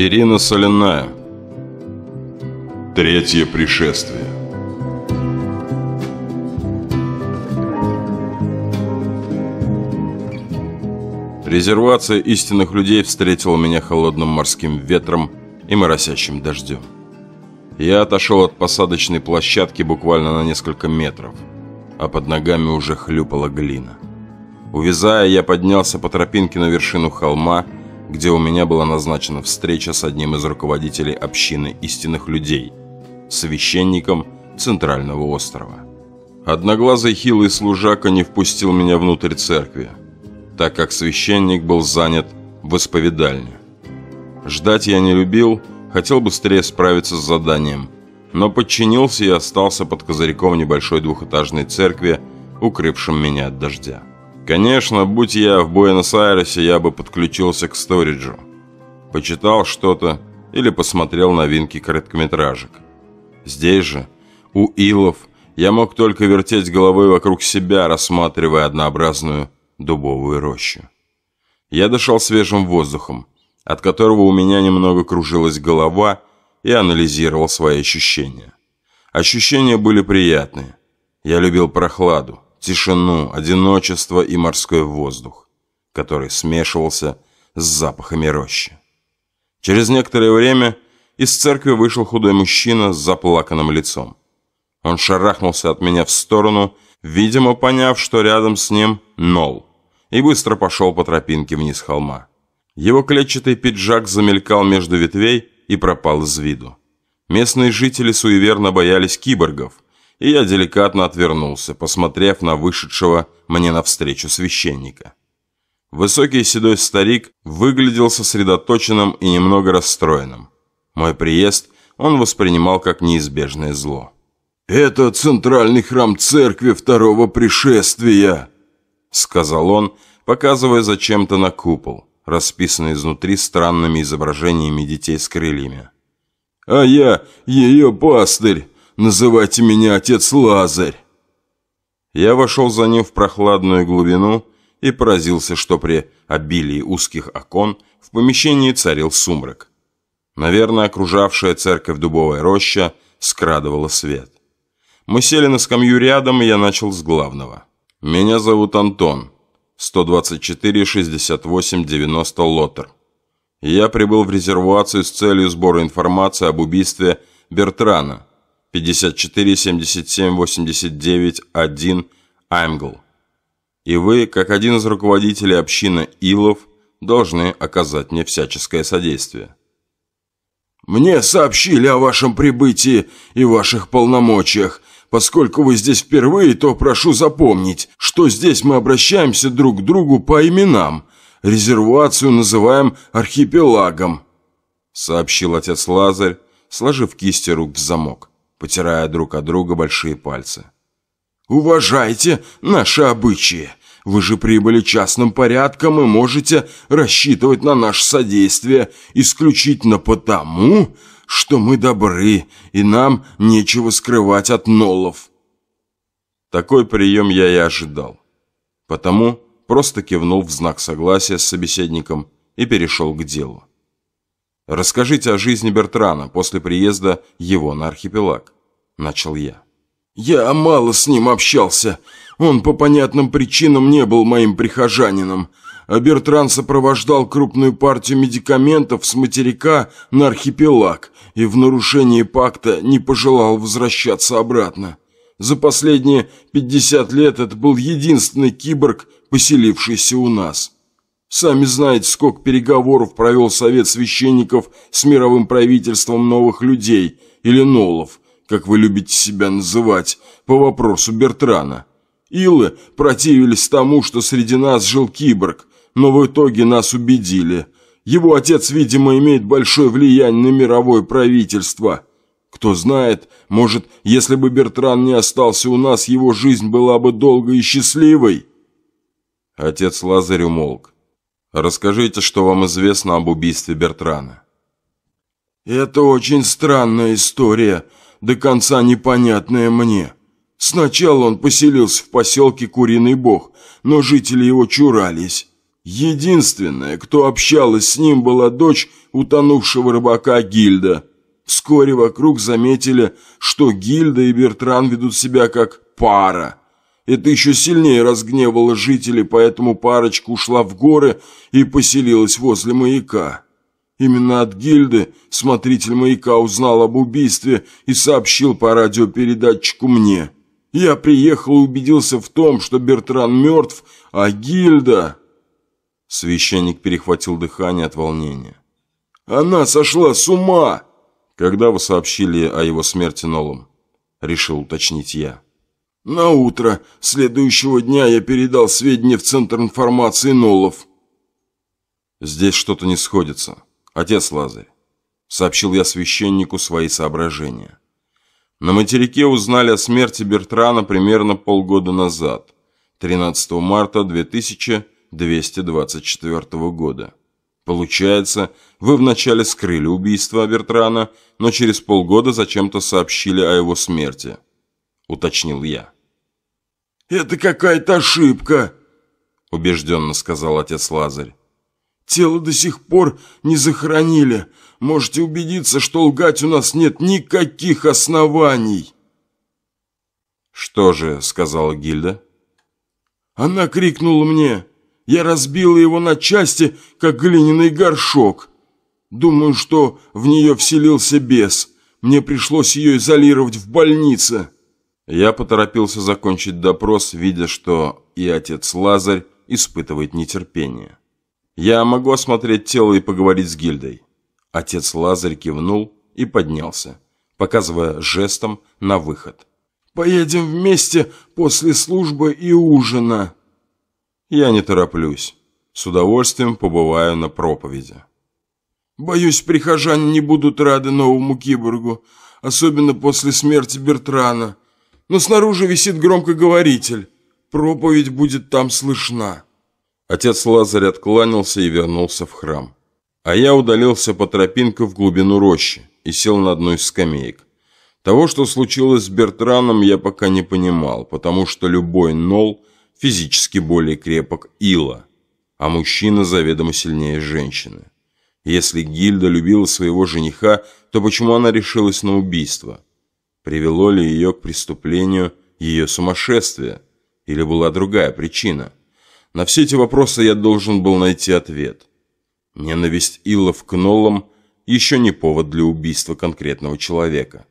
Ирина Соляная Третье пришествие Резервация истинных людей встретила меня холодным морским ветром и моросящим дождем. Я отошел от посадочной площадки буквально на несколько метров, а под ногами уже хлюпала глина. Увязая, я поднялся по тропинке на вершину холма, где у меня была назначена встреча с одним из руководителей общины истинных людей, священником Центрального острова. Одноглазый хилый служака не впустил меня внутрь церкви, так как священник был занят в исповедальне. Ждать я не любил, хотел быстрее справиться с заданием, но подчинился и остался под козырьком небольшой двухэтажной церкви, укрывшим меня от дождя. Конечно, будь я в Буэнос-Айресе, я бы подключился к сториджу. Почитал что-то или посмотрел новинки короткометражек. Здесь же, у Илов, я мог только вертеть головой вокруг себя, рассматривая однообразную дубовую рощу. Я дышал свежим воздухом, от которого у меня немного кружилась голова и анализировал свои ощущения. Ощущения были приятные. Я любил прохладу, тишину, одиночество и морской воздух, который смешивался с запахами рощи. Через некоторое время из церкви вышел худой мужчина с заплаканным лицом. Он шарахнулся от меня в сторону, видимо, поняв, что рядом с ним Нол, и быстро пошел по тропинке вниз холма. Его клетчатый пиджак замелькал между ветвей и пропал из виду. Местные жители суеверно боялись киборгов – и я деликатно отвернулся, посмотрев на вышедшего мне навстречу священника. Высокий седой старик выглядел сосредоточенным и немного расстроенным. Мой приезд он воспринимал как неизбежное зло. «Это центральный храм церкви второго пришествия», — сказал он, показывая зачем-то на купол, расписанный изнутри странными изображениями детей с крыльями. «А я ее пастырь, Называйте меня отец Лазарь!» Я вошел за ним в прохладную глубину и поразился, что при обилии узких окон в помещении царил сумрак. Наверное, окружавшая церковь дубовая роща скрадывала свет. Мы сели на скамью рядом, и я начал с главного. «Меня зовут Антон, 124-68-90 Лотер. Я прибыл в резервацию с целью сбора информации об убийстве Бертрана, 54 77 89 1 Аймгл. И вы, как один из руководителей общины Илов, должны оказать мне всяческое содействие. Мне сообщили о вашем прибытии и ваших полномочиях. Поскольку вы здесь впервые, то прошу запомнить, что здесь мы обращаемся друг к другу по именам. Резервацию называем архипелагом, сообщил отец Лазарь, сложив кисти рук в замок потирая друг от друга большие пальцы. «Уважайте наши обычаи. Вы же прибыли частным порядком и можете рассчитывать на наше содействие исключительно потому, что мы добры, и нам нечего скрывать от нолов». Такой прием я и ожидал. Потому просто кивнул в знак согласия с собеседником и перешел к делу. «Расскажите о жизни Бертрана после приезда его на архипелаг», – начал я. «Я мало с ним общался. Он по понятным причинам не был моим прихожанином. А Бертран сопровождал крупную партию медикаментов с материка на архипелаг и в нарушении пакта не пожелал возвращаться обратно. За последние 50 лет это был единственный киборг, поселившийся у нас». Сами знаете, сколько переговоров провел Совет Священников с мировым правительством новых людей, или нолов, как вы любите себя называть, по вопросу Бертрана. Илы противились тому, что среди нас жил киборг, но в итоге нас убедили. Его отец, видимо, имеет большое влияние на мировое правительство. Кто знает, может, если бы Бертран не остался у нас, его жизнь была бы долгой и счастливой. Отец Лазарь умолк. Расскажите, что вам известно об убийстве Бертрана. Это очень странная история, до конца непонятная мне. Сначала он поселился в поселке Куриный Бог, но жители его чурались. Единственная, кто общалась с ним, была дочь утонувшего рыбака Гильда. Вскоре вокруг заметили, что Гильда и Бертран ведут себя как пара. Это еще сильнее разгневало жителей, поэтому парочка ушла в горы и поселилась возле маяка. Именно от Гильды смотритель маяка узнал об убийстве и сообщил по радиопередатчику мне. Я приехал и убедился в том, что Бертран мертв, а Гильда... Священник перехватил дыхание от волнения. «Она сошла с ума!» «Когда вы сообщили о его смерти Нолом?» Решил уточнить я. «На утро следующего дня я передал сведения в Центр информации Нолов». «Здесь что-то не сходится. Отец Лазарь», — сообщил я священнику свои соображения. На материке узнали о смерти Бертрана примерно полгода назад, 13 марта 2000 224 года. Получается, вы вначале скрыли убийство Бертрана, но через полгода зачем-то сообщили о его смерти, уточнил я. «Это какая-то ошибка», – убежденно сказал отец Лазарь. «Тело до сих пор не захоронили. Можете убедиться, что лгать у нас нет никаких оснований». «Что же?» – сказала Гильда. «Она крикнула мне. Я разбила его на части, как глиняный горшок. Думаю, что в нее вселился бес. Мне пришлось ее изолировать в больнице». Я поторопился закончить допрос, видя, что и отец Лазарь испытывает нетерпение. «Я могу осмотреть тело и поговорить с гильдой». Отец Лазарь кивнул и поднялся, показывая жестом на выход. «Поедем вместе после службы и ужина». Я не тороплюсь. С удовольствием побываю на проповеди. Боюсь, прихожане не будут рады новому киборгу, особенно после смерти Бертрана. Но снаружи висит громкоговоритель. Проповедь будет там слышна. Отец Лазарь откланялся и вернулся в храм. А я удалился по тропинке в глубину рощи и сел на одну из скамеек. Того, что случилось с Бертраном, я пока не понимал, потому что любой нол физически более крепок Ила, а мужчина заведомо сильнее женщины. Если Гильда любила своего жениха, то почему она решилась на убийство? Привело ли ее к преступлению ее сумасшествие? Или была другая причина? На все эти вопросы я должен был найти ответ. Ненависть Илов к Ноллам еще не повод для убийства конкретного человека.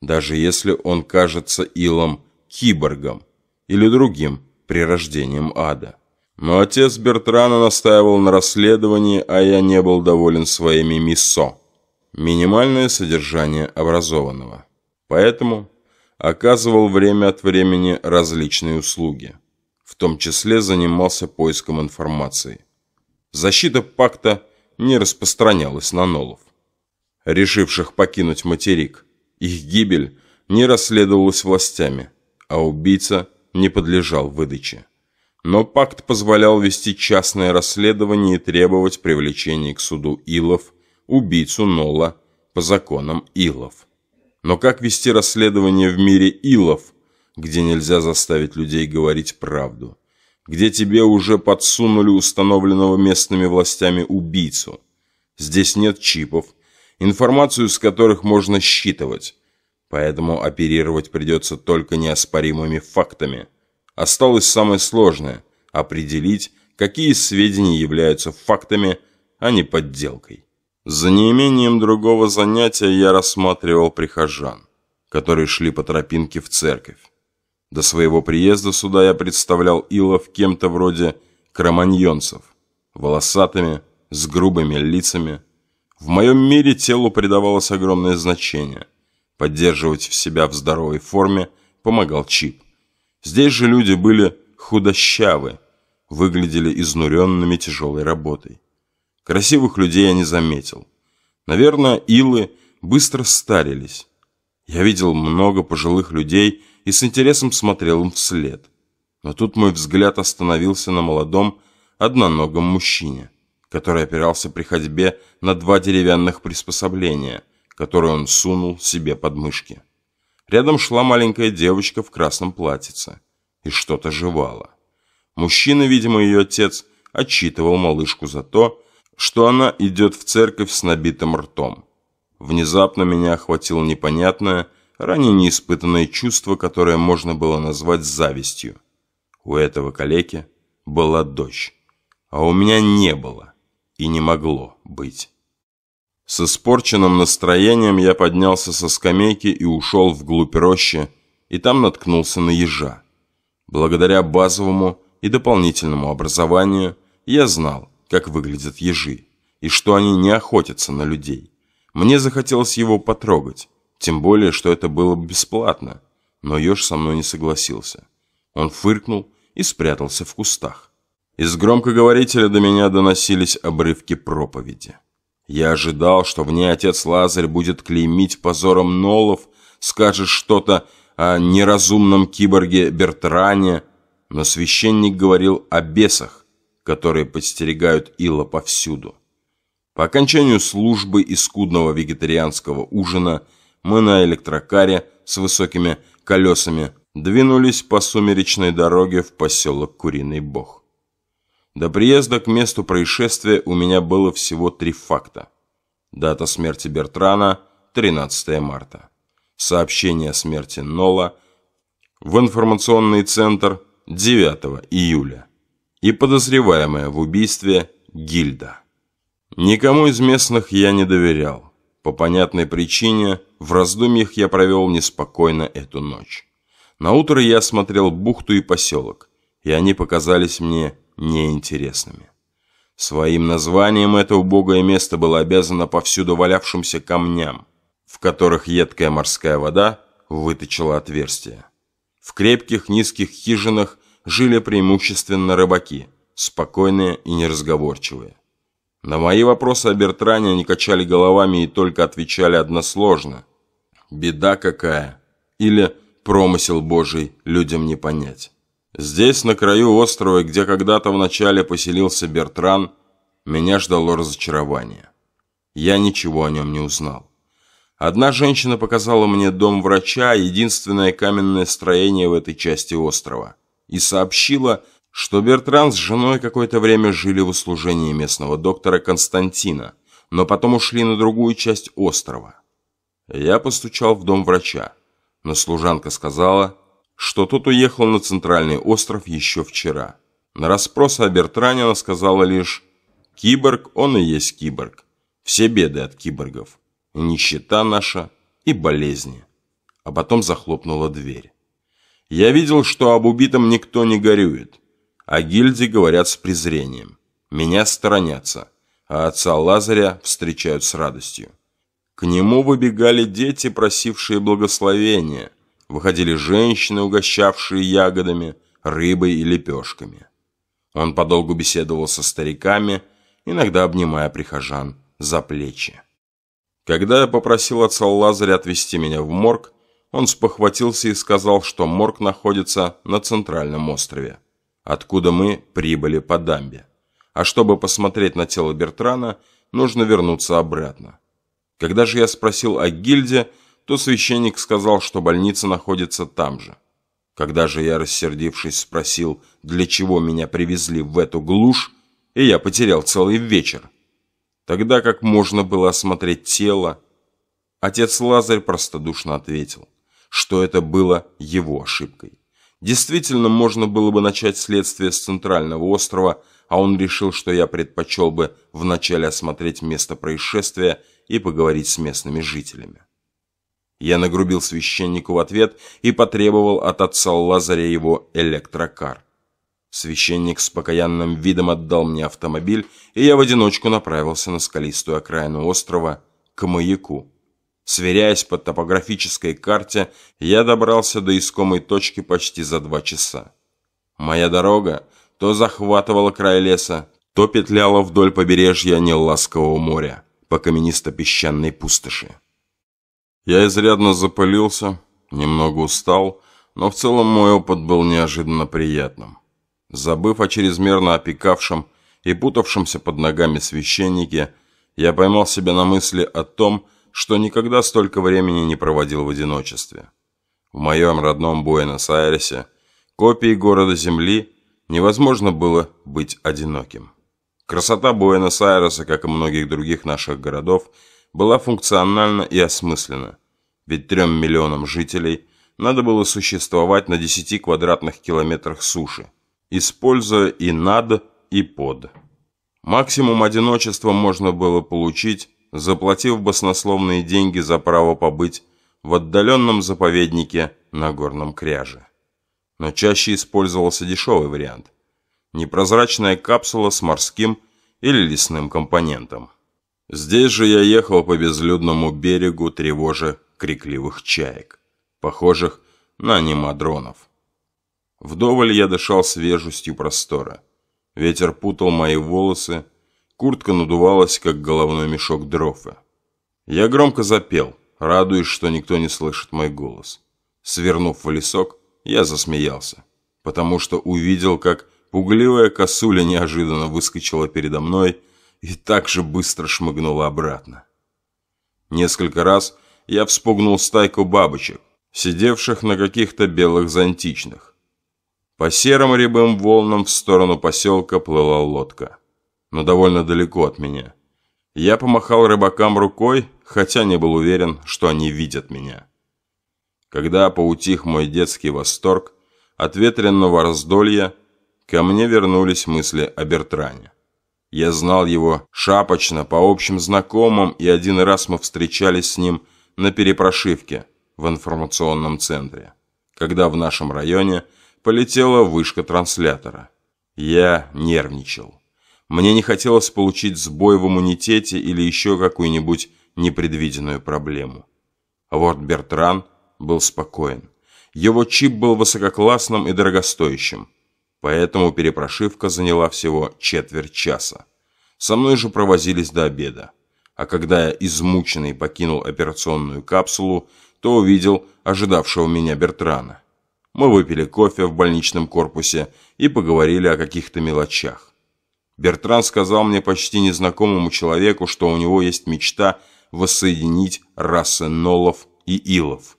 Даже если он кажется Илом киборгом или другим прирождением ада. Но отец Бертрана настаивал на расследовании, а я не был доволен своими миссо. Минимальное содержание образованного. Поэтому оказывал время от времени различные услуги. В том числе занимался поиском информации. Защита пакта не распространялась на нолов, решивших покинуть материк. Их гибель не расследовалась властями, а убийца – не подлежал выдаче. Но пакт позволял вести частное расследование и требовать привлечения к суду Илов, убийцу Нола, по законам Илов. Но как вести расследование в мире Илов, где нельзя заставить людей говорить правду? Где тебе уже подсунули установленного местными властями убийцу? Здесь нет чипов, информацию с которых можно считывать. Поэтому оперировать придется только неоспоримыми фактами. Осталось самое сложное – определить, какие сведения являются фактами, а не подделкой. За неимением другого занятия я рассматривал прихожан, которые шли по тропинке в церковь. До своего приезда сюда я представлял Илов кем-то вроде кроманьонцев, волосатыми, с грубыми лицами. В моем мире телу придавалось огромное значение – Поддерживать себя в здоровой форме помогал чип. Здесь же люди были худощавы, выглядели изнуренными тяжелой работой. Красивых людей я не заметил. Наверное, илы быстро старились. Я видел много пожилых людей и с интересом смотрел им вслед. Но тут мой взгляд остановился на молодом, одноногом мужчине, который опирался при ходьбе на два деревянных приспособления – которую он сунул себе под мышки. Рядом шла маленькая девочка в красном платьице и что-то жевала. Мужчина, видимо, ее отец, отчитывал малышку за то, что она идет в церковь с набитым ртом. Внезапно меня охватило непонятное, ранее неиспытанное чувство, которое можно было назвать завистью. У этого калеки была дочь, а у меня не было и не могло быть. С испорченным настроением я поднялся со скамейки и ушел вглубь рощи, и там наткнулся на ежа. Благодаря базовому и дополнительному образованию я знал, как выглядят ежи, и что они не охотятся на людей. Мне захотелось его потрогать, тем более, что это было бесплатно, но еж со мной не согласился. Он фыркнул и спрятался в кустах. Из громкоговорителя до меня доносились обрывки проповеди. Я ожидал, что в ней отец Лазарь будет клеймить позором Нолов, скажет что-то о неразумном киборге Бертране, но священник говорил о бесах, которые подстерегают Ила повсюду. По окончанию службы и скудного вегетарианского ужина мы на электрокаре с высокими колесами двинулись по сумеречной дороге в поселок Куриный Бог. До приезда к месту происшествия у меня было всего три факта. Дата смерти Бертрана – 13 марта. Сообщение о смерти Нола в информационный центр 9 июля. И подозреваемая в убийстве Гильда. Никому из местных я не доверял. По понятной причине в раздумьях я провел неспокойно эту ночь. На утро я осмотрел бухту и поселок, и они показались мне неинтересными. Своим названием это убогое место было обязано повсюду валявшимся камням, в которых едкая морская вода выточила отверстия. В крепких низких хижинах жили преимущественно рыбаки, спокойные и неразговорчивые. На мои вопросы о Бертране они качали головами и только отвечали односложно. «Беда какая!» или «Промысел Божий людям не понять». Здесь, на краю острова, где когда-то вначале поселился Бертран, меня ждало разочарование. Я ничего о нем не узнал. Одна женщина показала мне дом врача, единственное каменное строение в этой части острова, и сообщила, что Бертран с женой какое-то время жили в услужении местного доктора Константина, но потом ушли на другую часть острова. Я постучал в дом врача, но служанка сказала, что тот уехал на центральный остров еще вчера. На расспрос о Бертране она сказала лишь «Киборг, он и есть киборг. Все беды от киборгов. И нищета наша, и болезни». А потом захлопнула дверь. Я видел, что об убитом никто не горюет. О гильдии говорят с презрением. Меня сторонятся, а отца Лазаря встречают с радостью. К нему выбегали дети, просившие благословения – выходили женщины, угощавшие ягодами, рыбой и лепешками. Он подолгу беседовал со стариками, иногда обнимая прихожан за плечи. Когда я попросил отца Лазаря отвезти меня в морг, он спохватился и сказал, что морг находится на центральном острове, откуда мы прибыли по дамбе. А чтобы посмотреть на тело Бертрана, нужно вернуться обратно. Когда же я спросил о гильдии, то священник сказал, что больница находится там же. Когда же я, рассердившись, спросил, для чего меня привезли в эту глушь, и я потерял целый вечер. Тогда как можно было осмотреть тело, отец Лазарь простодушно ответил, что это было его ошибкой. Действительно, можно было бы начать следствие с центрального острова, а он решил, что я предпочел бы вначале осмотреть место происшествия и поговорить с местными жителями. Я нагрубил священнику в ответ и потребовал от отца Лазаря его электрокар. Священник с покаянным видом отдал мне автомобиль, и я в одиночку направился на скалистую окраину острова к маяку. Сверяясь по топографической карте, я добрался до искомой точки почти за два часа. Моя дорога то захватывала край леса, то петляла вдоль побережья Неласкового моря по каменисто-песчаной пустоши. Я изрядно запылился, немного устал, но в целом мой опыт был неожиданно приятным. Забыв о чрезмерно опекавшем и путавшемся под ногами священнике, я поймал себя на мысли о том, что никогда столько времени не проводил в одиночестве. В моем родном Буэнос-Айресе копии города Земли невозможно было быть одиноким. Красота Буэнос-Айреса, как и многих других наших городов, была функциональна и осмысленна, ведь трем миллионам жителей надо было существовать на 10 квадратных километрах суши, используя и над, и под. Максимум одиночества можно было получить, заплатив баснословные деньги за право побыть в отдаленном заповеднике на горном кряже. Но чаще использовался дешевый вариант – непрозрачная капсула с морским или лесным компонентом. Здесь же я ехал по безлюдному берегу, тревожа крикливых чаек, похожих на анимадронов. Вдоволь я дышал свежестью простора. Ветер путал мои волосы, куртка надувалась, как головной мешок дрофа. Я громко запел, радуясь, что никто не слышит мой голос. Свернув в лесок, я засмеялся, потому что увидел, как пугливая косуля неожиданно выскочила передо мной и так же быстро шмыгнула обратно. Несколько раз я вспугнул стайку бабочек, сидевших на каких-то белых зонтичных. По серым рябым волнам в сторону поселка плыла лодка, но довольно далеко от меня. Я помахал рыбакам рукой, хотя не был уверен, что они видят меня. Когда поутих мой детский восторг от ветренного раздолья, ко мне вернулись мысли о Бертране. Я знал его шапочно по общим знакомым, и один раз мы встречались с ним на перепрошивке в информационном центре, когда в нашем районе полетела вышка транслятора. Я нервничал. Мне не хотелось получить сбой в иммунитете или еще какую-нибудь непредвиденную проблему. А вот Бертран был спокоен. Его чип был высококлассным и дорогостоящим, поэтому перепрошивка заняла всего четверть часа. Со мной же провозились до обеда. А когда я измученный покинул операционную капсулу, то увидел ожидавшего меня Бертрана. Мы выпили кофе в больничном корпусе и поговорили о каких-то мелочах. Бертран сказал мне почти незнакомому человеку, что у него есть мечта воссоединить расы Нолов и Илов,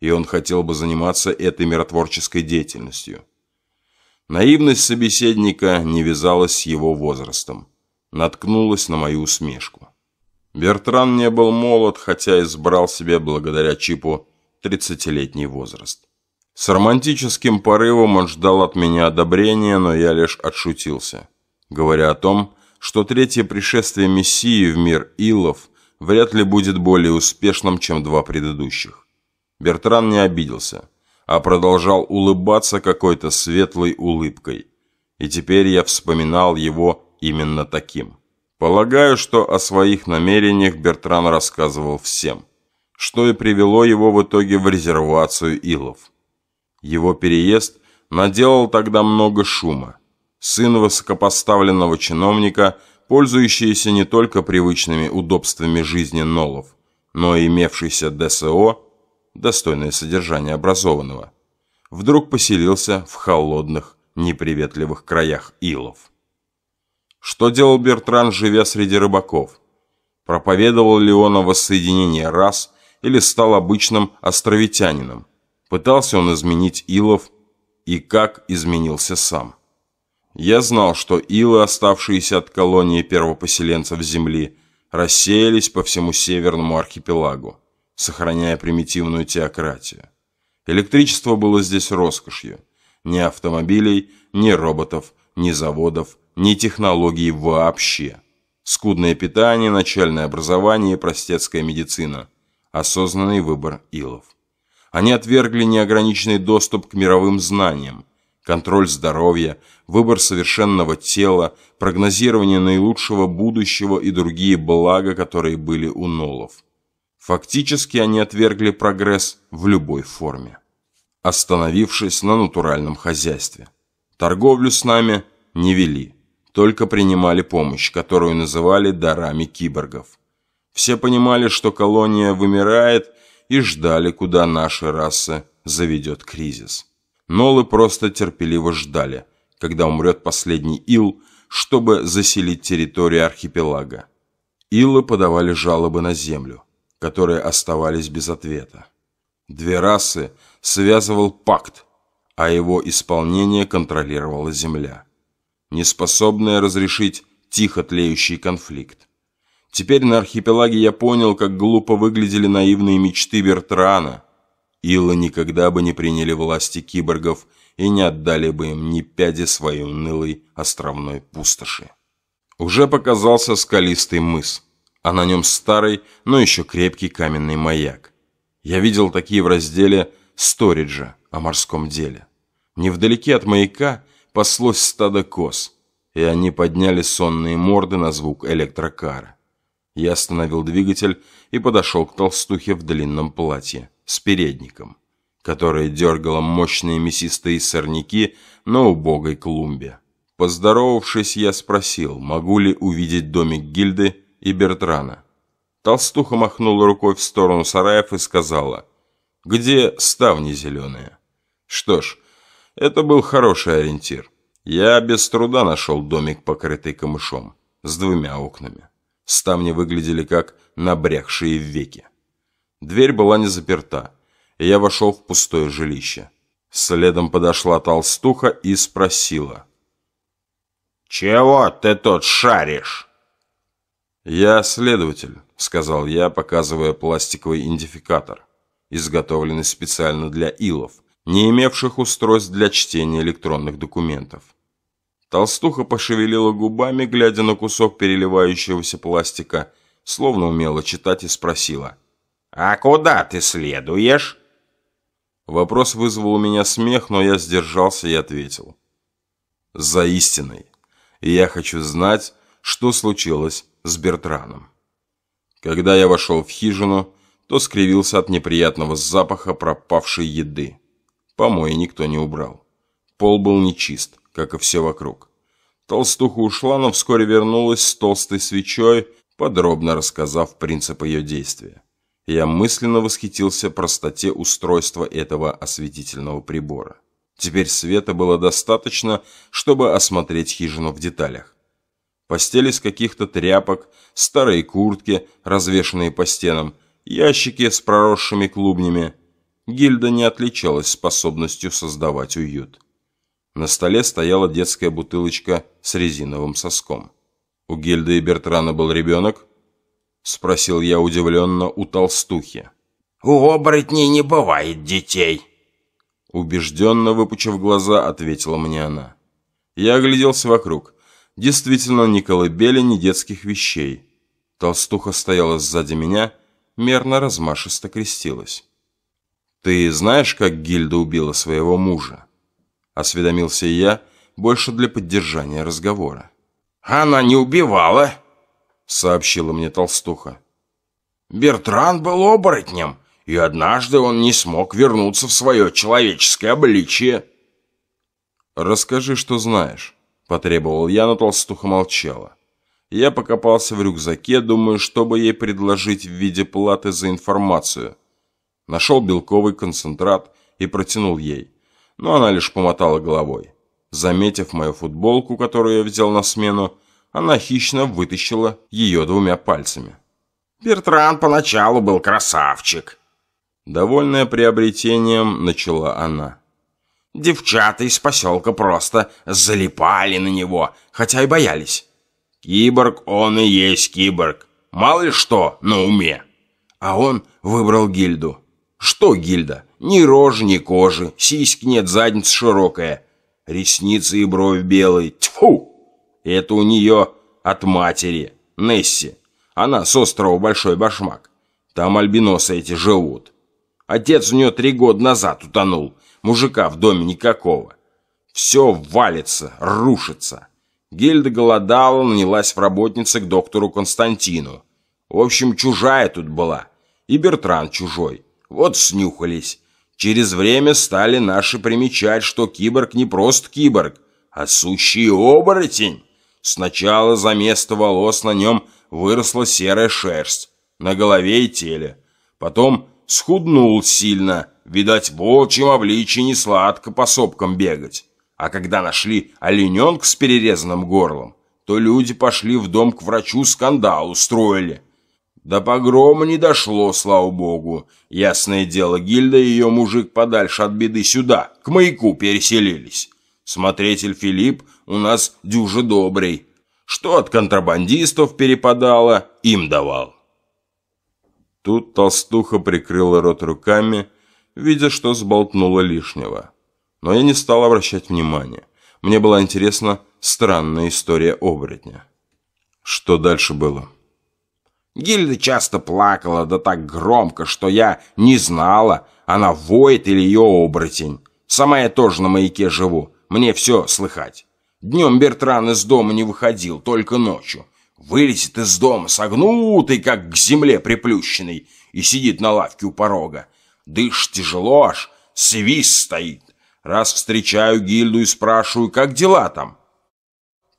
и он хотел бы заниматься этой миротворческой деятельностью. Наивность собеседника не вязалась с его возрастом, наткнулась на мою усмешку. Бертран не был молод, хотя избрал себе благодаря чипу 30-летний возраст. С романтическим порывом он ждал от меня одобрения, но я лишь отшутился, говоря о том, что третье пришествие Мессии в мир Илов вряд ли будет более успешным, чем два предыдущих. Бертран не обиделся, а продолжал улыбаться какой-то светлой улыбкой. И теперь я вспоминал его именно таким. Полагаю, что о своих намерениях Бертран рассказывал всем, что и привело его в итоге в резервацию Илов. Его переезд наделал тогда много шума. Сын высокопоставленного чиновника – пользующиеся не только привычными удобствами жизни Нолов, но и имевшийся ДСО, достойное содержание образованного, вдруг поселился в холодных, неприветливых краях Илов. Что делал Бертран, живя среди рыбаков? Проповедовал ли он о воссоединении рас или стал обычным островитянином? Пытался он изменить Илов и как изменился сам? Я знал, что илы, оставшиеся от колонии первопоселенцев Земли, рассеялись по всему северному архипелагу, сохраняя примитивную теократию. Электричество было здесь роскошью. Ни автомобилей, ни роботов, ни заводов, ни технологий вообще. Скудное питание, начальное образование и простецкая медицина. Осознанный выбор илов. Они отвергли неограниченный доступ к мировым знаниям, контроль здоровья, выбор совершенного тела, прогнозирование наилучшего будущего и другие блага, которые были у Нолов. Фактически они отвергли прогресс в любой форме, остановившись на натуральном хозяйстве. Торговлю с нами не вели, только принимали помощь, которую называли дарами киборгов. Все понимали, что колония вымирает, и ждали, куда наша раса заведет кризис. Нолы просто терпеливо ждали, когда умрет последний ил, чтобы заселить территорию архипелага. Илы подавали жалобы на землю, которые оставались без ответа. Две расы связывал пакт, а его исполнение контролировала Земля, неспособная разрешить тихо тлеющий конфликт. Теперь на архипелаге я понял, как глупо выглядели наивные мечты Бертрана. Илы никогда бы не приняли власти киборгов и не отдали бы им ни пяди своей унылой островной пустоши. Уже показался скалистый мыс, а на нем старый, но еще крепкий каменный маяк. Я видел такие в разделе «Сториджа» о морском деле. Невдалеке от маяка паслось стадо коз, и они подняли сонные морды на звук электрокара. Я остановил двигатель и подошел к толстухе в длинном платье с передником, которая дергала мощные мясистые сорняки на убогой клумбе. Поздоровавшись, я спросил, могу ли увидеть домик Гильды и Бертрана. Толстуха махнула рукой в сторону сараев и сказала, «Где ставни зеленые?» Что ж, это был хороший ориентир. Я без труда нашел домик, покрытый камышом, с двумя окнами. Ставни выглядели как набрякшие веки. Дверь была не заперта, и я вошел в пустое жилище. Следом подошла толстуха и спросила. «Чего ты тут шаришь?» «Я следователь», — сказал я, показывая пластиковый идентификатор, изготовленный специально для илов, не имевших устройств для чтения электронных документов. Толстуха пошевелила губами, глядя на кусок переливающегося пластика, словно умела читать и спросила. «А куда ты следуешь?» Вопрос вызвал у меня смех, но я сдержался и ответил. «За истиной. И я хочу знать, что случилось с Бертраном». Когда я вошел в хижину, то скривился от неприятного запаха пропавшей еды. Помои никто не убрал. Пол был нечист как и все вокруг. Толстуха ушла, но вскоре вернулась с толстой свечой, подробно рассказав принцип ее действия. Я мысленно восхитился простоте устройства этого осветительного прибора. Теперь света было достаточно, чтобы осмотреть хижину в деталях. Постель из каких-то тряпок, старые куртки, развешанные по стенам, ящики с проросшими клубнями. Гильда не отличалась способностью создавать уют. На столе стояла детская бутылочка с резиновым соском. «У Гильды и Бертрана был ребенок?» – спросил я удивленно у толстухи. «У оборотней не бывает детей», – убежденно выпучив глаза, ответила мне она. Я огляделся вокруг. Действительно, ни колыбели, ни детских вещей. Толстуха стояла сзади меня, мерно размашисто крестилась. «Ты знаешь, как Гильда убила своего мужа?» Осведомился я, больше для поддержания разговора. «Она не убивала», — сообщила мне толстуха. «Бертран был оборотнем, и однажды он не смог вернуться в свое человеческое обличие». «Расскажи, что знаешь», — потребовал я, но толстуха молчала. Я покопался в рюкзаке, думаю, чтобы ей предложить в виде платы за информацию. Нашел белковый концентрат и протянул ей но она лишь помотала головой. Заметив мою футболку, которую я взял на смену, она хищно вытащила ее двумя пальцами. «Бертран поначалу был красавчик», Довольная приобретением, начала она. Девчата из поселка просто залипали на него, хотя и боялись. Киборг он и есть киборг. Мало ли что на уме. А он выбрал гильду. Что гильда? Ни рожи, ни кожи, сиськ нет, задница широкая, ресницы и бровь белые. Тьфу! Это у нее от матери, Несси. Она с острова Большой Башмак. Там альбиносы эти живут. Отец у нее три года назад утонул. Мужика в доме никакого. Все валится, рушится. Гильда голодала, нанялась в работнице к доктору Константину. В общем, чужая тут была. И Бертран чужой. Вот снюхались. Через время стали наши примечать, что киборг не просто киборг, а сущий оборотень. Сначала за место волос на нем выросла серая шерсть, на голове и теле. Потом схуднул сильно, видать, в волчьем обличье не сладко по сопкам бегать. А когда нашли олененка с перерезанным горлом, то люди пошли в дом к врачу скандал устроили. До погрома не дошло, слава богу. Ясное дело, Гильда и ее мужик подальше от беды сюда, к маяку переселились. Смотритель Филипп у нас дюже добрый. Что от контрабандистов перепадало, им давал. Тут толстуха прикрыла рот руками, видя, что сболтнула лишнего. Но я не стал обращать внимания. Мне была интересна странная история оборотня. Что дальше было? Гильда часто плакала, да так громко, что я не знала, она воет или ее оборотень. Сама я тоже на маяке живу, мне все слыхать. Днем Бертран из дома не выходил, только ночью. Вылезет из дома, согнутый, как к земле приплющенный, и сидит на лавке у порога. Дышит тяжело аж, свист стоит. Раз встречаю Гильду и спрашиваю, как дела там?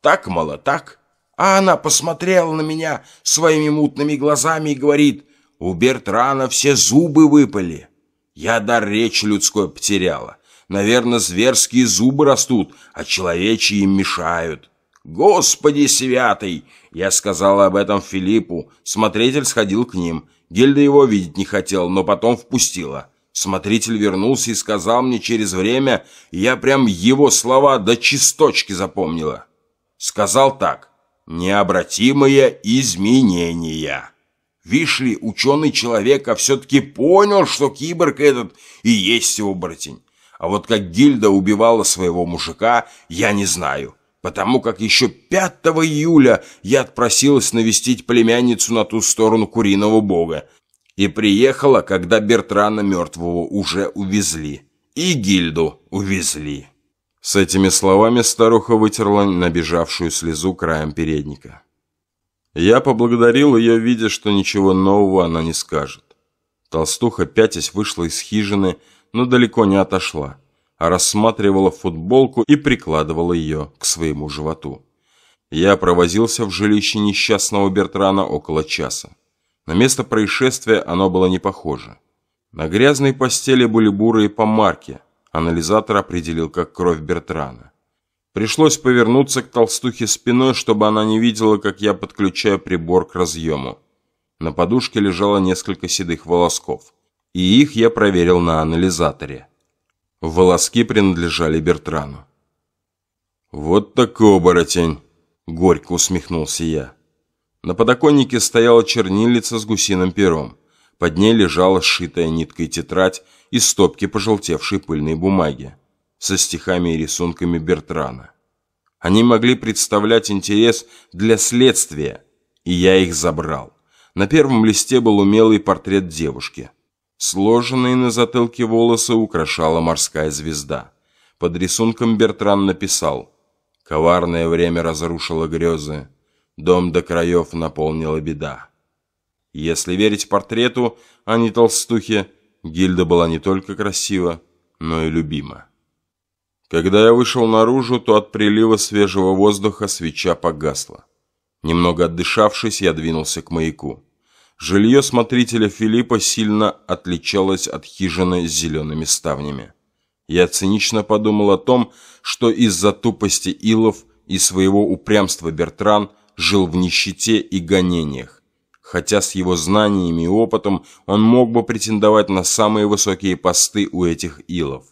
Так, мало, так. А она посмотрела на меня своими мутными глазами и говорит, у Бертрана все зубы выпали. Я дар речи людской потеряла. Наверное, зверские зубы растут, а человечьи им мешают. Господи святый! Я сказала об этом Филиппу. Смотритель сходил к ним. Гельда его видеть не хотел, но потом впустила. Смотритель вернулся и сказал мне через время, я прям его слова до чисточки запомнила. Сказал так, необратимые изменения. Вишь ученый человек, а все-таки понял, что киборг этот и есть оборотень. А вот как Гильда убивала своего мужика, я не знаю. Потому как еще 5 июля я отпросилась навестить племянницу на ту сторону куриного бога, и приехала, когда Бертрана мертвого уже увезли. И Гильду увезли. С этими словами старуха вытерла набежавшую слезу краем передника. Я поблагодарил ее, видя, что ничего нового она не скажет. Толстуха пятясь вышла из хижины, но далеко не отошла, а рассматривала футболку и прикладывала ее к своему животу. Я провозился в жилище несчастного Бертрана около часа. На место происшествия оно было не похоже. На грязной постели были бурые помарки. Анализатор определил как кровь Бертрана. Пришлось повернуться к толстухе спиной, чтобы она не видела, как я подключаю прибор к разъему. На подушке лежало несколько седых волосков. И их я проверил на анализаторе. Волоски принадлежали Бертрану. «Вот такой оборотень!» – горько усмехнулся я. На подоконнике стояла чернильница с гусиным пером. Под ней лежала сшитая ниткой тетрадь из стопки пожелтевшей пыльной бумаги со стихами и рисунками Бертрана. Они могли представлять интерес для следствия, и я их забрал. На первом листе был умелый портрет девушки. Сложенные на затылке волосы украшала морская звезда. Под рисунком Бертран написал «Коварное время разрушило грезы, Дом до краев наполнила беда. Если верить портрету, а не толстухе, Гильда была не только красива, но и любима. Когда я вышел наружу, то от прилива свежего воздуха свеча погасла. Немного отдышавшись, я двинулся к маяку. Жилье смотрителя Филиппа сильно отличалось от хижины с зелеными ставнями. Я цинично подумал о том, что из-за тупости Илов и своего упрямства Бертран – жил в нищете и гонениях, хотя с его знаниями и опытом он мог бы претендовать на самые высокие посты у этих илов.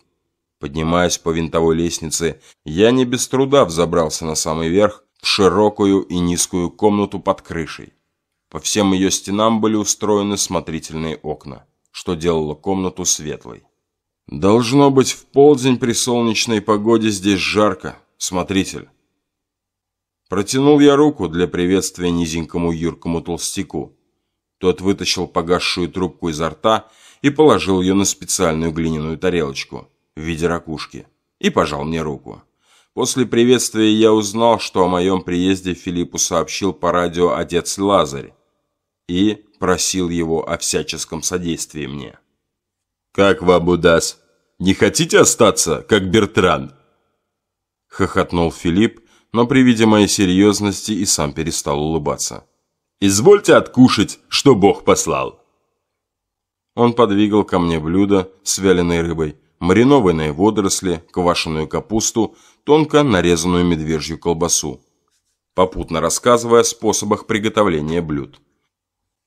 Поднимаясь по винтовой лестнице, я не без труда взобрался на самый верх в широкую и низкую комнату под крышей. По всем ее стенам были устроены смотрительные окна, что делало комнату светлой. «Должно быть, в полдень при солнечной погоде здесь жарко, смотритель», Протянул я руку для приветствия низенькому юркому толстяку. Тот вытащил погасшую трубку изо рта и положил ее на специальную глиняную тарелочку в виде ракушки и пожал мне руку. После приветствия я узнал, что о моем приезде Филиппу сообщил по радио отец Лазарь и просил его о всяческом содействии мне. «Как вам, Удас? Не хотите остаться, как Бертран?» Хохотнул Филипп, но при виде моей серьезности и сам перестал улыбаться. «Извольте откушать, что Бог послал!» Он подвигал ко мне блюдо с вяленой рыбой, маринованные водоросли, квашеную капусту, тонко нарезанную медвежью колбасу, попутно рассказывая о способах приготовления блюд.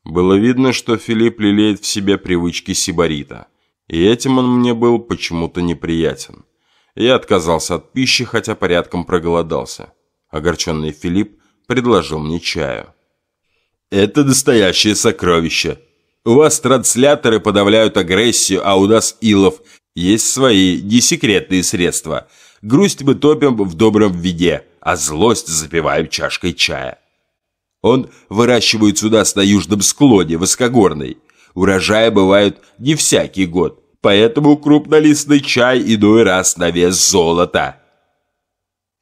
Было видно, что Филипп лелеет в себе привычки сибарита, и этим он мне был почему-то неприятен. Я отказался от пищи, хотя порядком проголодался. Огорченный Филипп предложил мне чаю. «Это настоящее сокровище. У вас трансляторы подавляют агрессию, а у нас Илов есть свои несекретные средства. Грусть мы топим в добром виде, а злость запиваем чашкой чая. Он выращивает у нас на южном склоне, высокогорной. Урожаи бывают не всякий год, поэтому крупнолистный чай иной раз на вес золота».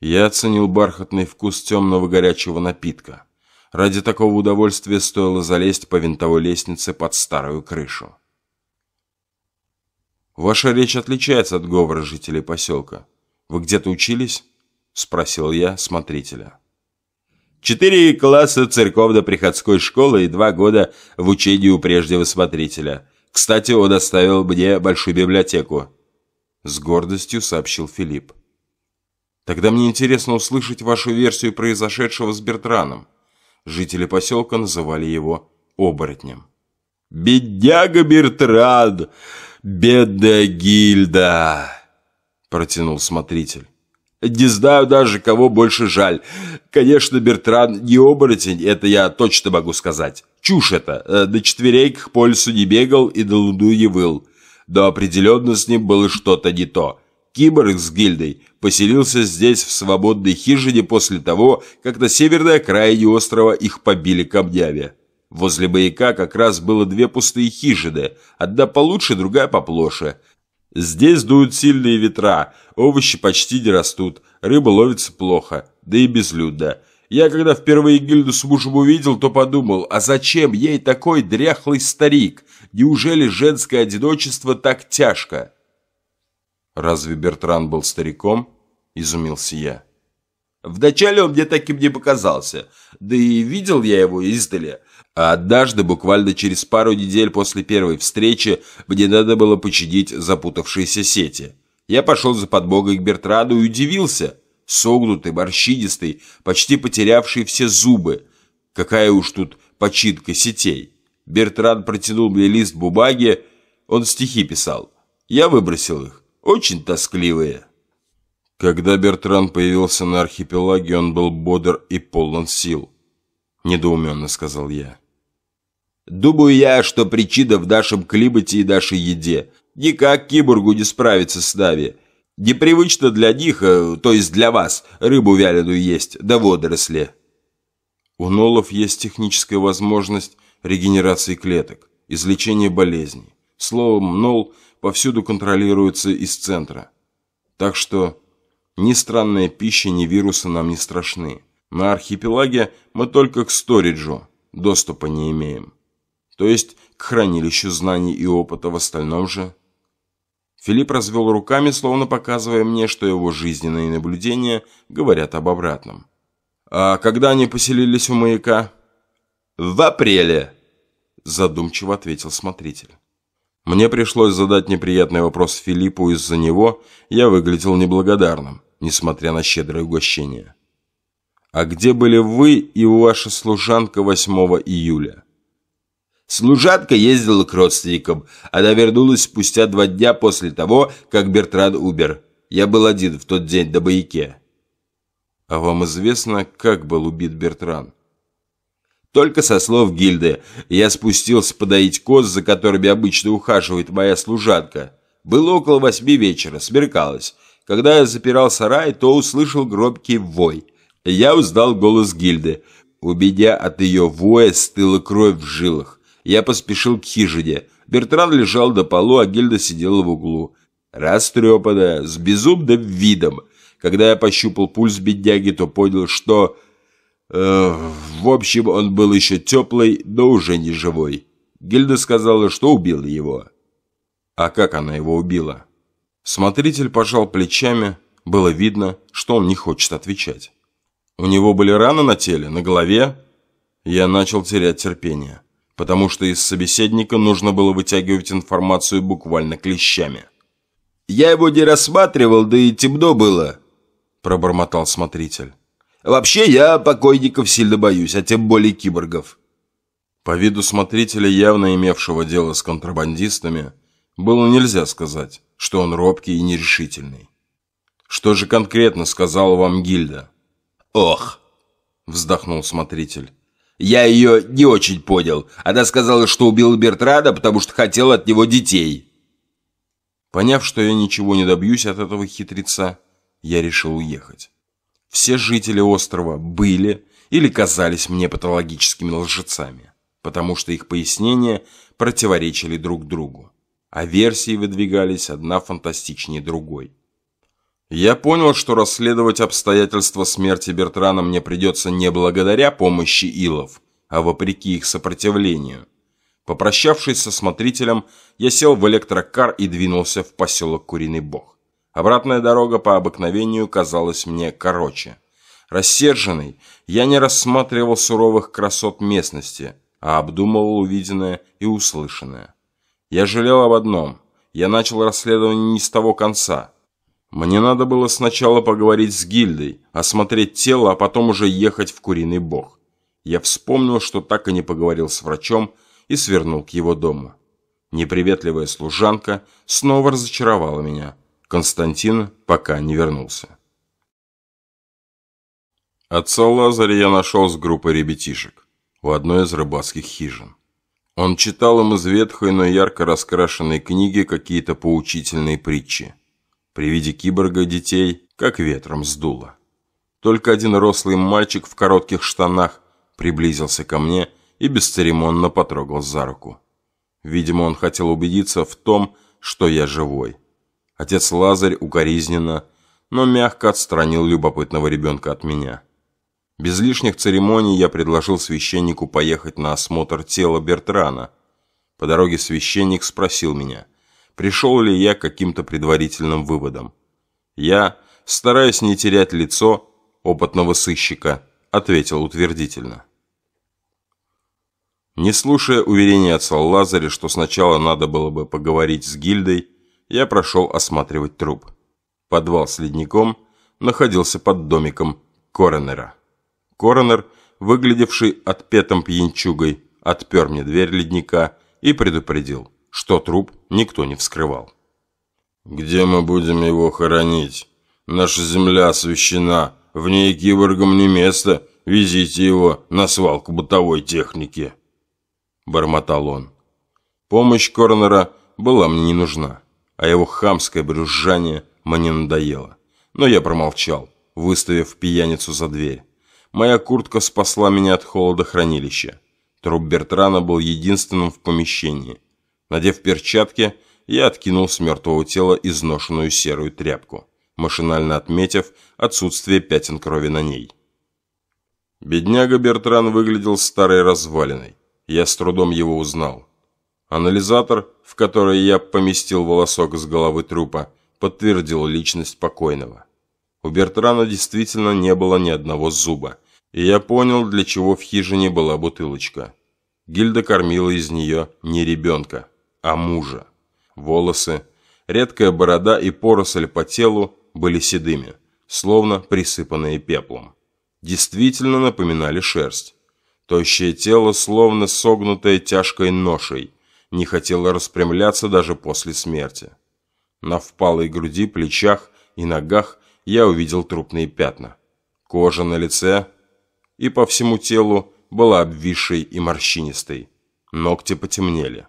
Я оценил бархатный вкус темного горячего напитка. Ради такого удовольствия стоило залезть по винтовой лестнице под старую крышу. «Ваша речь отличается от говора жителей поселка. Вы где-то учились?» – спросил я смотрителя. Четыре класса церковно-приходской школы и два года в учении у прежнего смотрителя. Кстати, он оставил мне большую библиотеку. С гордостью сообщил Филипп. Тогда мне интересно услышать вашу версию произошедшего с Бертраном. Жители поселка называли его оборотнем. «Бедняга Бертран! Бедная Гильда!» Протянул смотритель. Не знаю даже, кого больше жаль. Конечно, Бертран не оборотень, это я точно могу сказать. Чушь это. Э, на четверейках по лесу не бегал и на луну не выл. Но определенно с ним было что-то не то. Киборг с гильдой поселился здесь в свободной хижине после того, как на северной окраине острова их побили камнями. Возле маяка как раз было две пустые хижины, одна получше, другая поплоше. Здесь дуют сильные ветра, овощи почти не растут, рыба ловится плохо, да и безлюдно. Я когда впервые гильду с мужем увидел, то подумал, а зачем ей такой дряхлый старик? Неужели женское одиночество так тяжко? Разве Бертран был стариком? Изумился я. Вначале он мне таким не показался, да и видел я его издали. А однажды, буквально через пару недель после первой встречи, мне надо было починить запутавшиеся сети. Я пошел за подмогой к Бертраду и удивился. Согнутый, морщинистый, почти потерявший все зубы. Какая уж тут починка сетей. Бертран протянул мне лист бумаги, он стихи писал. Я выбросил их, очень тоскливые. Когда Бертран появился на архипелаге, он был бодр и полон сил. Недоуменно сказал я. Думаю я, что причина в нашем климате и нашей еде. Никак киборгу не справиться с нами. Непривычно для них, э, то есть для вас, рыбу вяленую есть, да водоросли. У нолов есть техническая возможность регенерации клеток, излечения болезней. Словом, нол повсюду контролируется из центра. Так что ни странная пища, ни вирусы нам не страшны. На архипелаге мы только к сториджу доступа не имеем. То есть к хранилищу знаний и опыта в остальном же. Филипп развел руками, словно показывая мне, что его жизненные наблюдения говорят об обратном. «А когда они поселились у маяка?» «В апреле», – задумчиво ответил смотритель. Мне пришлось задать неприятный вопрос Филиппу, из-за него я выглядел неблагодарным, несмотря на щедрое угощение. «А где были вы и ваша служанка 8 июля?» Служанка ездила к родственникам. Она вернулась спустя два дня после того, как Бертран умер. Я был один в тот день до маяке. А вам известно, как был убит Бертран? Только со слов гильды. Я спустился подоить коз, за которыми обычно ухаживает моя служанка. Было около восьми вечера, смеркалось. Когда я запирал сарай, то услышал громкий вой. Я узнал голос гильды. У меня от ее воя стыла кровь в жилах. Я поспешил к хижине. Бертран лежал до полу, а Гильда сидела в углу. Растрепанная, с безумным видом. Когда я пощупал пульс бедняги, то понял, что... Э, в общем, он был еще теплый, но уже не живой. Гильда сказала, что убила его. А как она его убила? Смотритель пожал плечами. Было видно, что он не хочет отвечать. У него были раны на теле, на голове. Я начал терять терпение, потому что из собеседника нужно было вытягивать информацию буквально клещами. «Я его не рассматривал, да и темно было», – пробормотал смотритель. «Вообще я покойников сильно боюсь, а тем более киборгов». По виду смотрителя, явно имевшего дело с контрабандистами, было нельзя сказать, что он робкий и нерешительный. «Что же конкретно сказала вам Гильда?» «Ох!» – вздохнул смотритель. «Я ее не очень понял. Она сказала, что убила Бертрада, потому что хотела от него детей». Поняв, что я ничего не добьюсь от этого хитреца, я решил уехать. Все жители острова были или казались мне патологическими лжецами, потому что их пояснения противоречили друг другу, а версии выдвигались одна фантастичнее другой. Я понял, что расследовать обстоятельства смерти Бертрана мне придется не благодаря помощи Илов, а вопреки их сопротивлению. Попрощавшись со смотрителем, я сел в электрокар и двинулся в поселок Куриный Бог. Обратная дорога по обыкновению казалась мне короче. Рассерженный, я не рассматривал суровых красот местности, а обдумывал увиденное и услышанное. Я жалел об одном. Я начал расследование не с того конца – мне надо было сначала поговорить с гильдой, осмотреть тело, а потом уже ехать в Куриный Бог. Я вспомнил, что так и не поговорил с врачом и свернул к его дому. Неприветливая служанка снова разочаровала меня. Константин пока не вернулся. Отца Лазаря я нашел с группой ребятишек в одной из рыбацких хижин. Он читал им из ветхой, но ярко раскрашенной книги какие-то поучительные притчи. При виде киборга детей как ветром сдуло. Только один рослый мальчик в коротких штанах приблизился ко мне и бесцеремонно потрогал за руку. Видимо, он хотел убедиться в том, что я живой. Отец Лазарь укоризненно, но мягко отстранил любопытного ребенка от меня. Без лишних церемоний я предложил священнику поехать на осмотр тела Бертрана. По дороге священник спросил меня, пришел ли я к каким-то предварительным выводам. Я, стараясь не терять лицо опытного сыщика, ответил утвердительно. Не слушая уверения отца Лазаря, что сначала надо было бы поговорить с гильдой, я прошел осматривать труп. Подвал с ледником находился под домиком коронера. Коронер, выглядевший отпетым пьянчугой, отпер мне дверь ледника и предупредил – что труп никто не вскрывал. «Где мы будем его хоронить? Наша земля освящена, в ней киборгам не место, везите его на свалку бытовой техники», – бормотал он. Помощь коронера была мне не нужна, а его хамское брюзжание мне надоело. Но я промолчал, выставив пьяницу за дверь. Моя куртка спасла меня от холода хранилища. Труп Бертрана был единственным в помещении – Надев перчатки, я откинул с мертвого тела изношенную серую тряпку, машинально отметив отсутствие пятен крови на ней. Бедняга Бертран выглядел старой развалиной. Я с трудом его узнал. Анализатор, в который я поместил волосок с головы трупа, подтвердил личность покойного. У Бертрана действительно не было ни одного зуба, и я понял, для чего в хижине была бутылочка. Гильда кормила из нее не ребенка, а мужа. Волосы, редкая борода и поросль по телу были седыми, словно присыпанные пеплом. Действительно напоминали шерсть. Тощее тело, словно согнутое тяжкой ношей, не хотело распрямляться даже после смерти. На впалой груди, плечах и ногах я увидел трупные пятна. Кожа на лице и по всему телу была обвисшей и морщинистой. Ногти потемнели.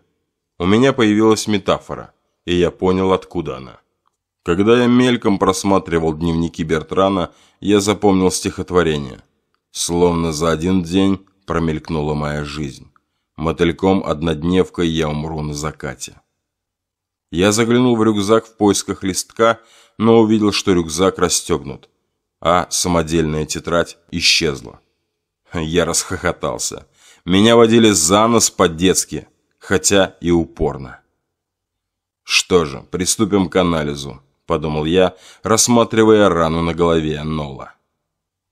У меня появилась метафора, и я понял, откуда она. Когда я мельком просматривал дневники Бертрана, я запомнил стихотворение. Словно за один день промелькнула моя жизнь. Мотыльком однодневкой я умру на закате. Я заглянул в рюкзак в поисках листка, но увидел, что рюкзак расстегнут, а самодельная тетрадь исчезла. Я расхохотался. Меня водили за нос по-детски, хотя и упорно. «Что же, приступим к анализу», – подумал я, рассматривая рану на голове Нола.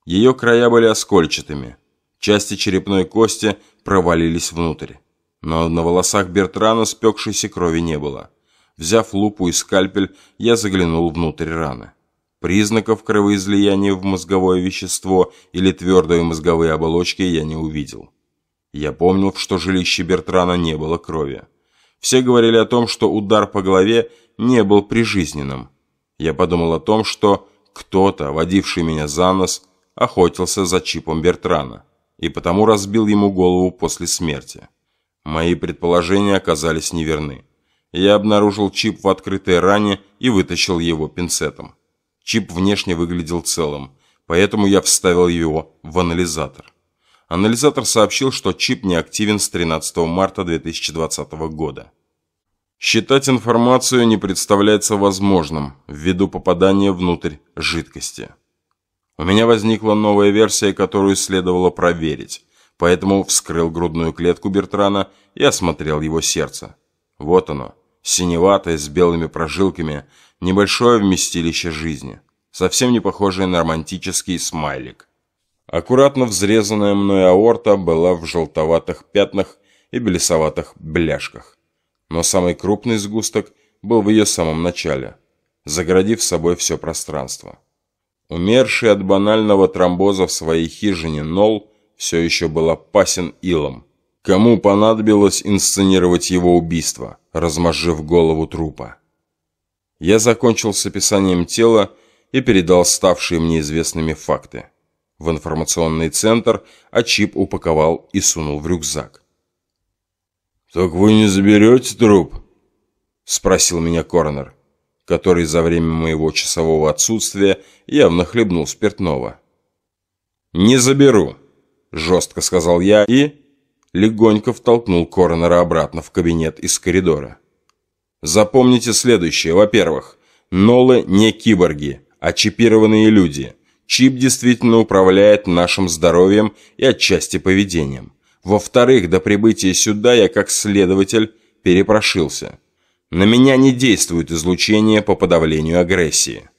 Ее края были оскольчатыми, части черепной кости провалились внутрь, но на волосах Бертрана спекшейся крови не было. Взяв лупу и скальпель, я заглянул внутрь раны. Признаков кровоизлияния в мозговое вещество или твердые мозговые оболочки я не увидел. Я помнил, что в жилище Бертрана не было крови. Все говорили о том, что удар по голове не был прижизненным. Я подумал о том, что кто-то, водивший меня за нос, охотился за чипом Бертрана и потому разбил ему голову после смерти. Мои предположения оказались неверны. Я обнаружил чип в открытой ране и вытащил его пинцетом. Чип внешне выглядел целым, поэтому я вставил его в анализатор. Анализатор сообщил, что чип не активен с 13 марта 2020 года. Считать информацию не представляется возможным ввиду попадания внутрь жидкости. У меня возникла новая версия, которую следовало проверить, поэтому вскрыл грудную клетку Бертрана и осмотрел его сердце. Вот оно, синеватое, с белыми прожилками, небольшое вместилище жизни, совсем не похожее на романтический смайлик. Аккуратно взрезанная мной аорта была в желтоватых пятнах и белесоватых бляшках. Но самый крупный сгусток был в ее самом начале, загородив собой все пространство. Умерший от банального тромбоза в своей хижине Нол все еще был опасен илом. Кому понадобилось инсценировать его убийство, размозжив голову трупа? Я закончил с описанием тела и передал ставшие мне известными факты в информационный центр, а чип упаковал и сунул в рюкзак. «Так вы не заберете труп?» – спросил меня коронер, который за время моего часового отсутствия явно хлебнул спиртного. «Не заберу», – жестко сказал я и легонько втолкнул коронера обратно в кабинет из коридора. «Запомните следующее. Во-первых, Нолы не киборги, а чипированные люди – Чип действительно управляет нашим здоровьем и отчасти поведением. Во-вторых, до прибытия сюда я как следователь перепрошился. На меня не действует излучение по подавлению агрессии.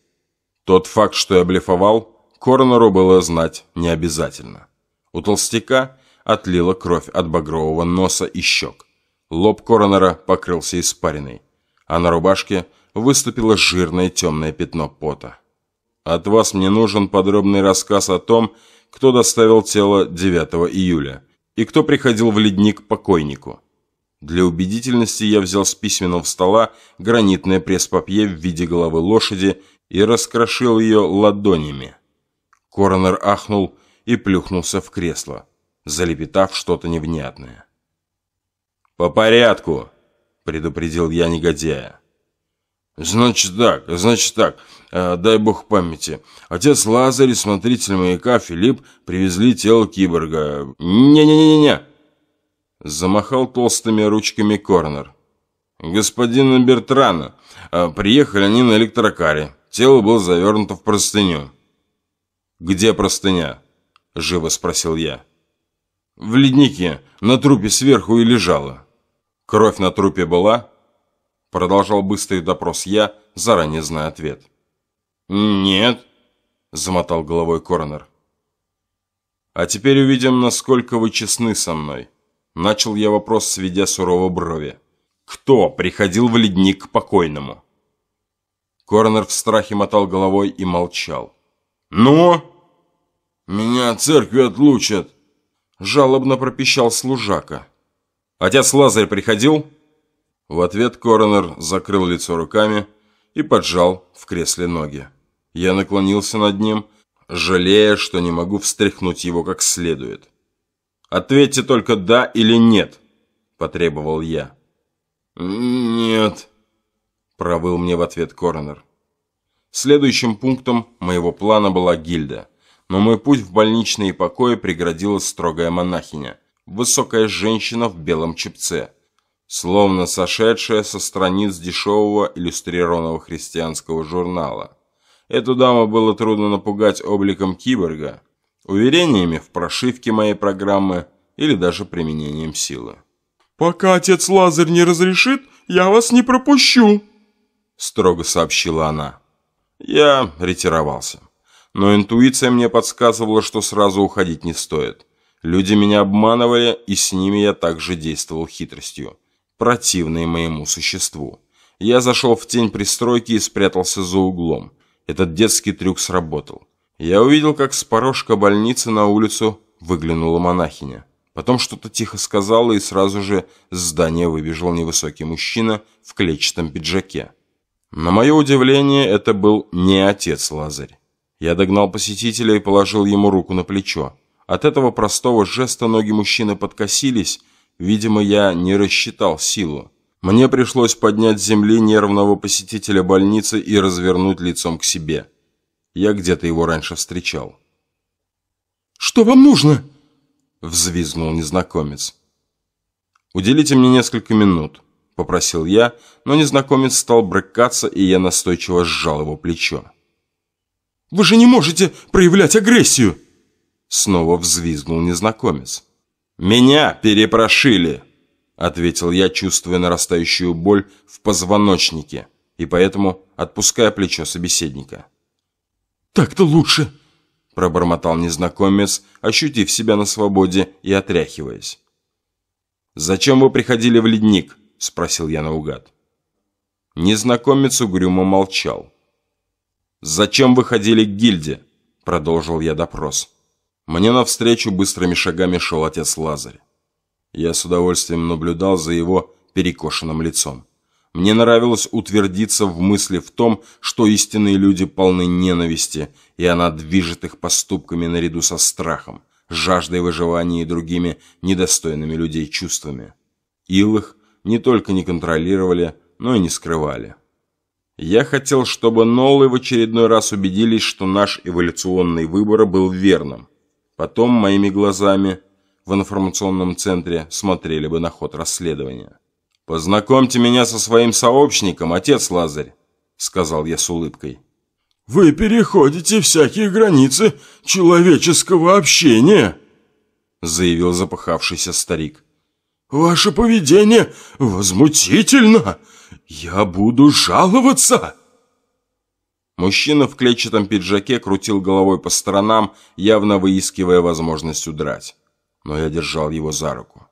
Тот факт, что я блефовал, Коронеру было знать не обязательно. У толстяка отлила кровь от багрового носа и щек. Лоб Коронера покрылся испариной, а на рубашке выступило жирное темное пятно пота. От вас мне нужен подробный рассказ о том, кто доставил тело 9 июля и кто приходил в ледник покойнику. Для убедительности я взял с письменного стола гранитное пресс-папье в виде головы лошади и раскрошил ее ладонями. Коронер ахнул и плюхнулся в кресло, залепетав что-то невнятное. «По порядку!» – предупредил я негодяя. «Значит так, значит так, э, дай бог памяти. Отец Лазарь и смотритель маяка Филипп привезли тело киборга. Не-не-не-не!» Замахал толстыми ручками Корнер. «Господина Бертрана. Э, приехали они на электрокаре. Тело было завернуто в простыню». «Где простыня?» – живо спросил я. «В леднике. На трупе сверху и лежала». «Кровь на трупе была?» Продолжал быстрый допрос я, заранее зная ответ. «Нет», – замотал головой коронер. «А теперь увидим, насколько вы честны со мной». Начал я вопрос, сведя сурово брови. «Кто приходил в ледник к покойному?» Коронер в страхе мотал головой и молчал. «Ну?» «Меня от церкви отлучат!» Жалобно пропищал служака. «Отец Лазарь приходил?» В ответ коронер закрыл лицо руками и поджал в кресле ноги. Я наклонился над ним, жалея, что не могу встряхнуть его как следует. «Ответьте только «да» или «нет», – потребовал я. «Нет», – провыл мне в ответ коронер. Следующим пунктом моего плана была гильда, но мой путь в больничные покои преградила строгая монахиня, высокая женщина в белом чепце – словно сошедшая со страниц дешевого иллюстрированного христианского журнала. Эту даму было трудно напугать обликом киборга, уверениями в прошивке моей программы или даже применением силы. «Пока отец Лазарь не разрешит, я вас не пропущу», – строго сообщила она. Я ретировался. Но интуиция мне подсказывала, что сразу уходить не стоит. Люди меня обманывали, и с ними я также действовал хитростью противные моему существу. Я зашел в тень пристройки и спрятался за углом. Этот детский трюк сработал. Я увидел, как с порожка больницы на улицу выглянула монахиня. Потом что-то тихо сказала, и сразу же с здания выбежал невысокий мужчина в клетчатом пиджаке. На мое удивление, это был не отец Лазарь. Я догнал посетителя и положил ему руку на плечо. От этого простого жеста ноги мужчины подкосились, видимо, я не рассчитал силу. Мне пришлось поднять с земли нервного посетителя больницы и развернуть лицом к себе. Я где-то его раньше встречал. «Что вам нужно?» – взвизгнул незнакомец. «Уделите мне несколько минут», – попросил я, но незнакомец стал брыкаться, и я настойчиво сжал его плечо. «Вы же не можете проявлять агрессию!» Снова взвизгнул незнакомец. «Меня перепрошили!» – ответил я, чувствуя нарастающую боль в позвоночнике, и поэтому отпуская плечо собеседника. «Так-то лучше!» пробормотал незнакомец, ощутив себя на свободе и отряхиваясь. «Зачем вы приходили в ледник?» – спросил я наугад. Незнакомец угрюмо молчал. «Зачем вы ходили к гильде?» – продолжил я допрос. Мне навстречу быстрыми шагами шел отец Лазарь. Я с удовольствием наблюдал за его перекошенным лицом. Мне нравилось утвердиться в мысли в том, что истинные люди полны ненависти, и она движет их поступками наряду со страхом, жаждой выживания и другими недостойными людей чувствами. Ил их не только не контролировали, но и не скрывали. Я хотел, чтобы Ноллы в очередной раз убедились, что наш эволюционный выбор был верным. Потом моими глазами в информационном центре смотрели бы на ход расследования. «Познакомьте меня со своим сообщником, отец Лазарь», — сказал я с улыбкой. «Вы переходите всякие границы человеческого общения», — заявил запыхавшийся старик. «Ваше поведение возмутительно! Я буду жаловаться!» Мужчина в клетчатом пиджаке крутил головой по сторонам, явно выискивая возможность удрать. Но я держал его за руку.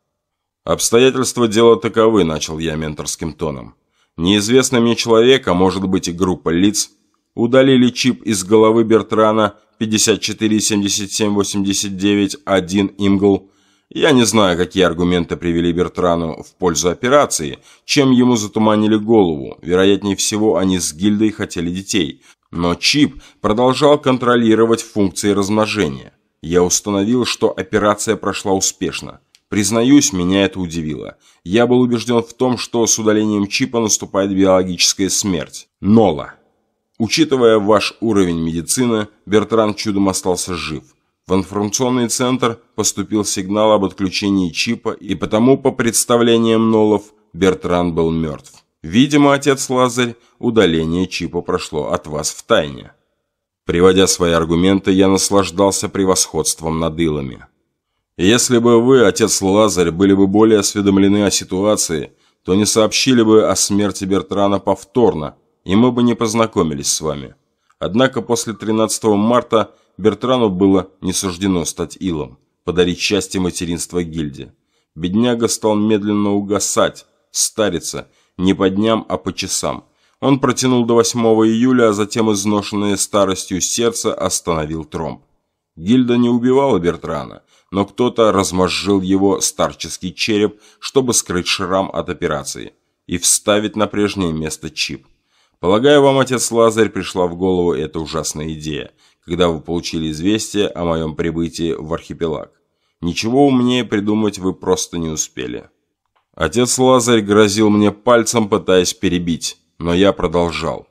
«Обстоятельства дела таковы», – начал я менторским тоном. «Неизвестный мне человек, а может быть и группа лиц, удалили чип из головы Бертрана 547789-1 Имгл. Я не знаю, какие аргументы привели Бертрану в пользу операции, чем ему затуманили голову. Вероятнее всего, они с гильдой хотели детей. Но чип продолжал контролировать функции размножения. Я установил, что операция прошла успешно. Признаюсь, меня это удивило. Я был убежден в том, что с удалением чипа наступает биологическая смерть. Нола. Учитывая ваш уровень медицины, Бертран чудом остался жив. В информационный центр поступил сигнал об отключении чипа, и потому, по представлениям Нолов, Бертран был мертв. Видимо, отец Лазарь, удаление чипа прошло от вас в тайне. Приводя свои аргументы, я наслаждался превосходством над илами. Если бы вы, отец Лазарь, были бы более осведомлены о ситуации, то не сообщили бы о смерти Бертрана повторно, и мы бы не познакомились с вами. Однако после 13 марта Бертрану было не суждено стать Илом, подарить счастье материнства гильдии. Бедняга стал медленно угасать, стариться, не по дням, а по часам. Он протянул до 8 июля, а затем изношенное старостью сердце остановил тромб. Гильда не убивала Бертрана, но кто-то размозжил его старческий череп, чтобы скрыть шрам от операции и вставить на прежнее место чип. Полагаю, вам, отец Лазарь, пришла в голову эта ужасная идея, когда вы получили известие о моем прибытии в архипелаг. Ничего умнее придумать вы просто не успели. Отец Лазарь грозил мне пальцем, пытаясь перебить, но я продолжал.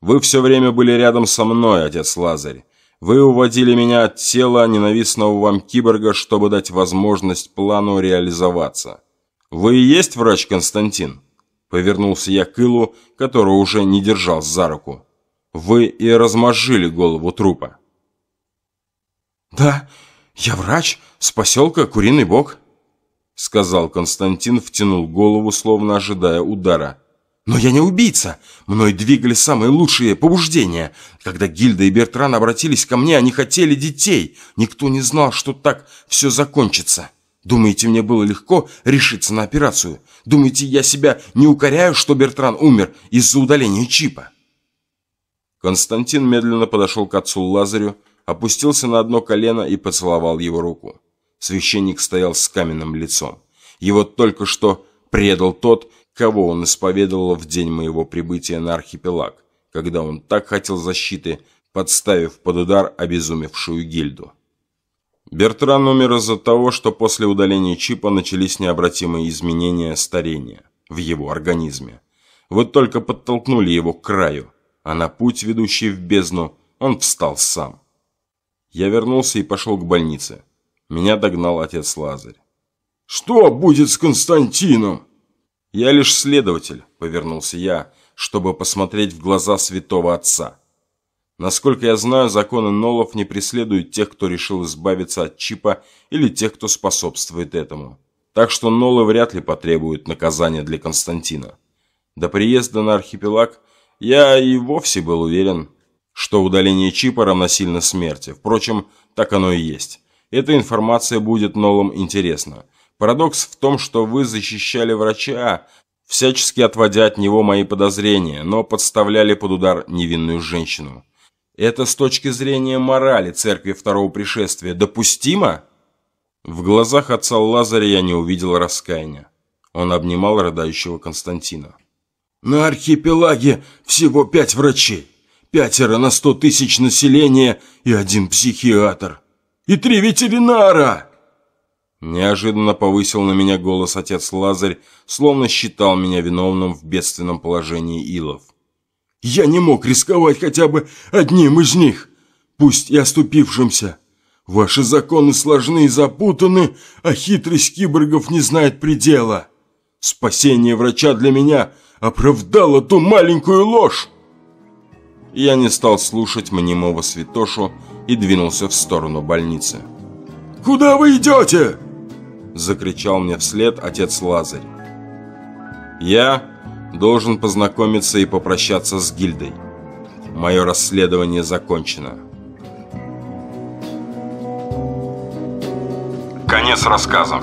Вы все время были рядом со мной, отец Лазарь, вы уводили меня от тела ненавистного вам киборга, чтобы дать возможность плану реализоваться. Вы и есть врач Константин?» Повернулся я к Илу, которого уже не держал за руку. «Вы и размозжили голову трупа». «Да, я врач с поселка Куриный Бог», сказал Константин, втянул голову, словно ожидая удара. Но я не убийца. Мной двигали самые лучшие побуждения. Когда Гильда и Бертран обратились ко мне, они хотели детей. Никто не знал, что так все закончится. Думаете, мне было легко решиться на операцию? Думаете, я себя не укоряю, что Бертран умер из-за удаления чипа? Константин медленно подошел к отцу Лазарю, опустился на одно колено и поцеловал его руку. Священник стоял с каменным лицом. Его только что предал тот, кого он исповедовал в день моего прибытия на архипелаг, когда он так хотел защиты, подставив под удар обезумевшую гильду. Бертран умер из-за того, что после удаления чипа начались необратимые изменения старения в его организме. Вот только подтолкнули его к краю, а на путь, ведущий в бездну, он встал сам. Я вернулся и пошел к больнице. Меня догнал отец Лазарь. «Что будет с Константином?» «Я лишь следователь», — повернулся я, чтобы посмотреть в глаза святого отца. Насколько я знаю, законы Нолов не преследуют тех, кто решил избавиться от чипа или тех, кто способствует этому. Так что Нолы вряд ли потребуют наказания для Константина. До приезда на архипелаг я и вовсе был уверен, что удаление чипа равносильно смерти. Впрочем, так оно и есть. Эта информация будет Нолам интересна. Парадокс в том, что вы защищали врача, всячески отводя от него мои подозрения, но подставляли под удар невинную женщину. Это с точки зрения морали церкви второго пришествия допустимо? В глазах отца Лазаря я не увидел раскаяния. Он обнимал рыдающего Константина. «На архипелаге всего пять врачей, пятеро на сто тысяч населения и один психиатр. И три ветеринара!» Неожиданно повысил на меня голос отец Лазарь, словно считал меня виновным в бедственном положении Илов. «Я не мог рисковать хотя бы одним из них, пусть и оступившимся. Ваши законы сложны и запутаны, а хитрость киборгов не знает предела. Спасение врача для меня оправдало ту маленькую ложь!» Я не стал слушать мнимого святошу и двинулся в сторону больницы. «Куда вы идете?» Закричал мне вслед отец Лазарь. Я должен познакомиться и попрощаться с гильдой. Мое расследование закончено. Конец рассказа.